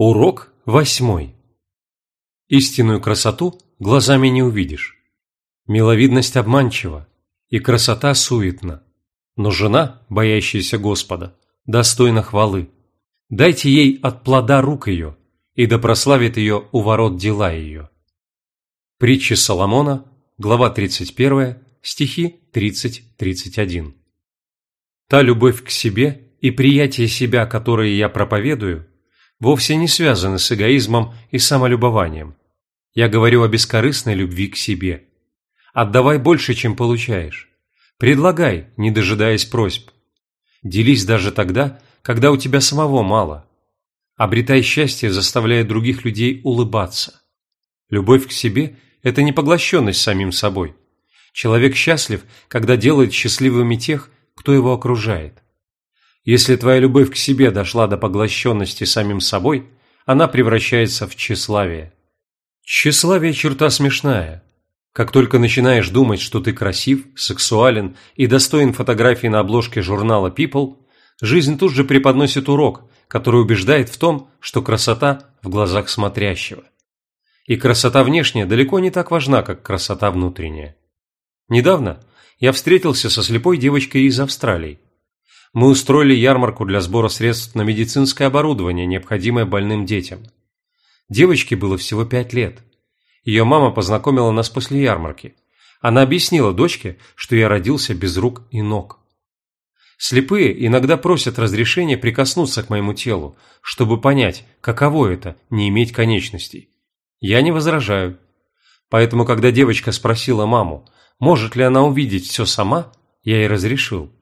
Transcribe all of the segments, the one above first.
Урок восьмой. Истинную красоту глазами не увидишь. Миловидность обманчива, и красота суетна. Но жена, боящаяся Господа, достойна хвалы. Дайте ей от плода рук ее, и да прославит ее у ворот дела ее. Притчи Соломона, глава 31, стихи 30-31. Та любовь к себе и приятие себя, которые я проповедую, вовсе не связаны с эгоизмом и самолюбованием. Я говорю о бескорыстной любви к себе. Отдавай больше, чем получаешь. Предлагай, не дожидаясь просьб. Делись даже тогда, когда у тебя самого мало. Обретай счастье, заставляя других людей улыбаться. Любовь к себе – это не поглощенность самим собой. Человек счастлив, когда делает счастливыми тех, кто его окружает. Если твоя любовь к себе дошла до поглощенности самим собой, она превращается в тщеславие. Тщеславие – черта смешная. Как только начинаешь думать, что ты красив, сексуален и достоин фотографии на обложке журнала People, жизнь тут же преподносит урок, который убеждает в том, что красота в глазах смотрящего. И красота внешняя далеко не так важна, как красота внутренняя. Недавно я встретился со слепой девочкой из Австралии мы устроили ярмарку для сбора средств на медицинское оборудование, необходимое больным детям. Девочке было всего пять лет. Ее мама познакомила нас после ярмарки. Она объяснила дочке, что я родился без рук и ног. Слепые иногда просят разрешения прикоснуться к моему телу, чтобы понять, каково это – не иметь конечностей. Я не возражаю. Поэтому, когда девочка спросила маму, может ли она увидеть все сама, я ей разрешил.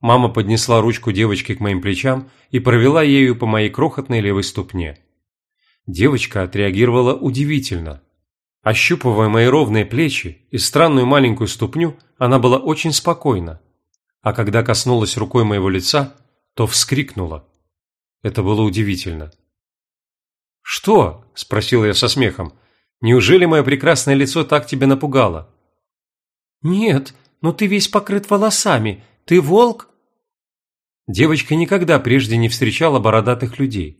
Мама поднесла ручку девочки к моим плечам и провела ею по моей крохотной левой ступне. Девочка отреагировала удивительно. Ощупывая мои ровные плечи и странную маленькую ступню, она была очень спокойна. А когда коснулась рукой моего лица, то вскрикнула. Это было удивительно. «Что?» – спросила я со смехом. «Неужели мое прекрасное лицо так тебя напугало?» «Нет, но ты весь покрыт волосами. Ты волк?» Девочка никогда прежде не встречала бородатых людей.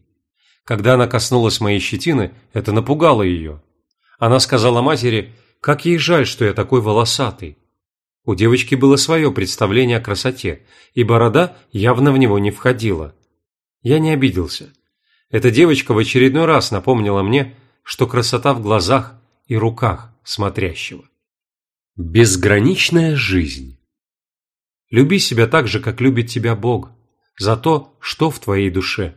Когда она коснулась моей щетины, это напугало ее. Она сказала матери, как ей жаль, что я такой волосатый. У девочки было свое представление о красоте, и борода явно в него не входила. Я не обиделся. Эта девочка в очередной раз напомнила мне, что красота в глазах и руках смотрящего. Безграничная жизнь. Люби себя так же, как любит тебя Бог за то, что в твоей душе.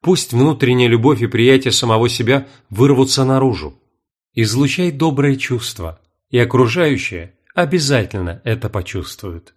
Пусть внутренняя любовь и приятие самого себя вырвутся наружу. Излучай добрые чувства, и окружающие обязательно это почувствуют.